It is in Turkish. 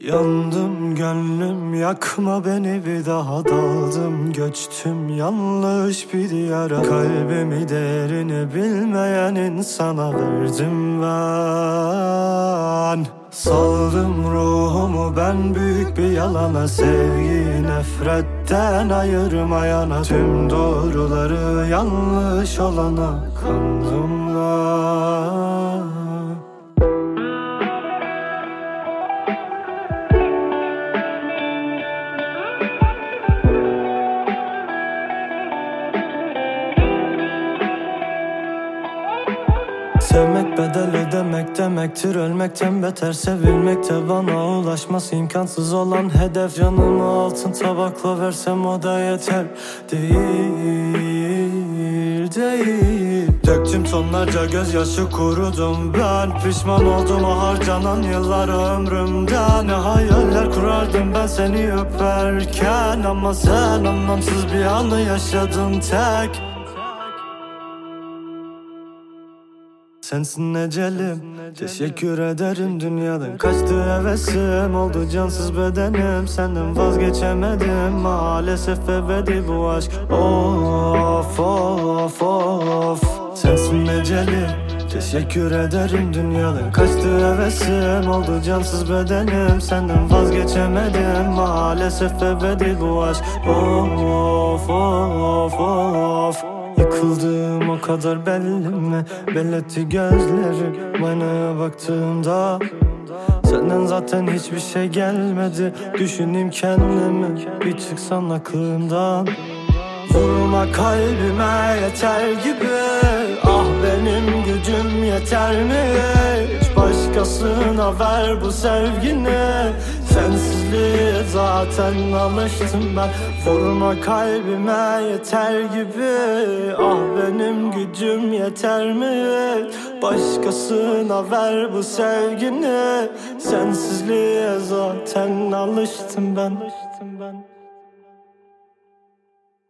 Yandım gönlüm yakma beni bir daha daldım. Göçtüm yanlış bir diyara. Kalbimi değerini bilmeyen insana verdim ben. Saldım ruhumu ben büyük bir yalana. Sevgiyi nefretten ayırmayana. Tüm doğruları yanlış olana kandım ben Sevmek bedel ödemek demektir. Ölmekten beter sevilmekte bana ulaşması imkansız olan hedef Canımı altın tabakla versem o da yeter. Değil, değil. Döktüm tonlarca gözyaşı kurudum ben. Pişman oldum o harcanan yıllar ömrümden. Ne hayaller kurardım ben seni öperken. Ama sen anlamsız bir anı yaşadın tek Sensin ecelim Teşekkür ederim dünyadan. Kaçtı hevesim oldu cansız bedenim. Senden vazgeçemedim Maalesef ebedi bu aşk. Of of of. Sensin ecelim Teşekkür ederim dünyadan Kaçtı hevesim oldu cansız bedenim. Senden vazgeçemedim Maalesef ebedi bu aşk. Of of of Yıkıldığım o kadar belli mi? Belletti gözlerim Aynaya baktığımda Senden zaten hiçbir şey gelmedi. Düşüneyim kendimi Bir çıksan aklımdan. Vurma kalbime yeter gibi. Ah benim yeter mi? Hiç başkasına ver bu sevgini. Sensizliğe zaten alıştım ben. Vurma kalbime yeter gibi. Ah benim gücüm yeter mi? Başkasına ver bu sevgini. Sensizliğe zaten alıştım ben